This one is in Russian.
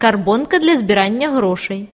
Скарбонка для збірання грошей.